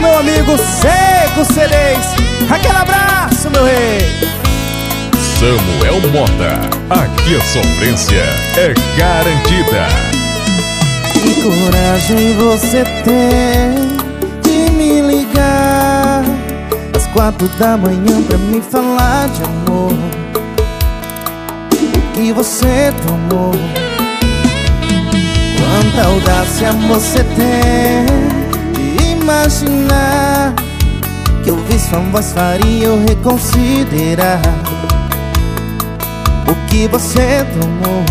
meu amigo Seco CDs. Aquele abraço, meu rei. Samuel Mota, aqui a sofrência é garantida. Que coragem você tem de me ligar às quatro da manhã pra me falar de amor. O que você tomou? Quanta audácia você tem imaginar que ouvir sua voz faria eu reconsiderar o que você tomou.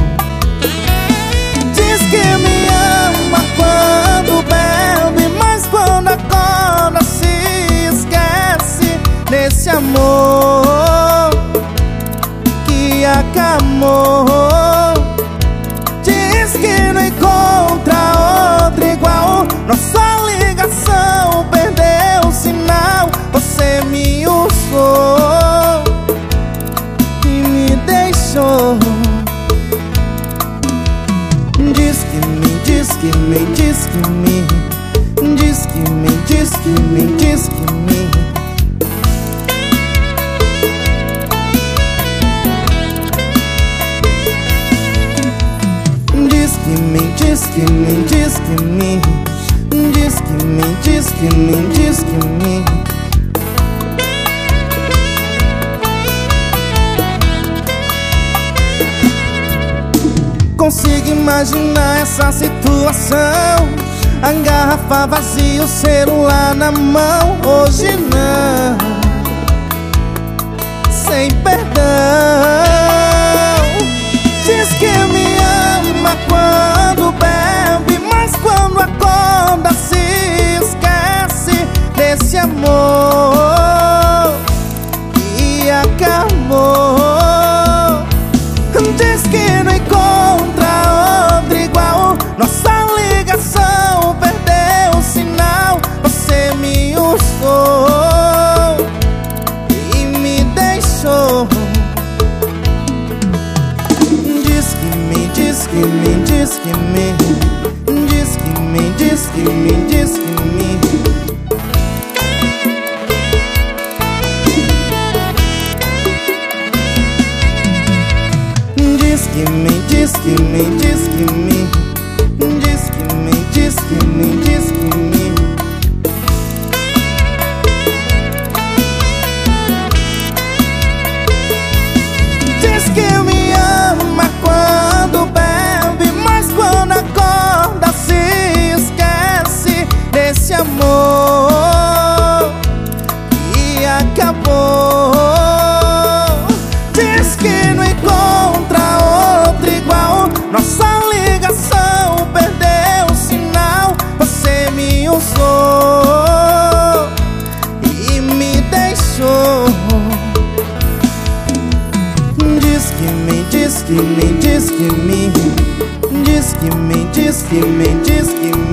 Diz que me ama quando bebe, mas quando acorda se esquece desse amor que acabou. Que me, diz que me, diz que me, diz que me, diz que me. Diz que me, diz que me, diz que me, diz que me, diz que me, diz que me. Consigo imaginar essa situação. A garrafa vazia, o celular na mão. Hoje não. Sem perdão. Diz que me ama quando bebe Mas quando acorda se esquece Desse amor diz que me, diz que me. Diz que me, diz que me, diz que me. Diz que me, diz que me, diz que me. Diz que me, diz que me, Diz que não encontra outro igual. Nossa ligação perdeu o sinal. Você me usou E me deixou. Diz que me, diz que me, diz que me. Diz que me, diz que me, diz que me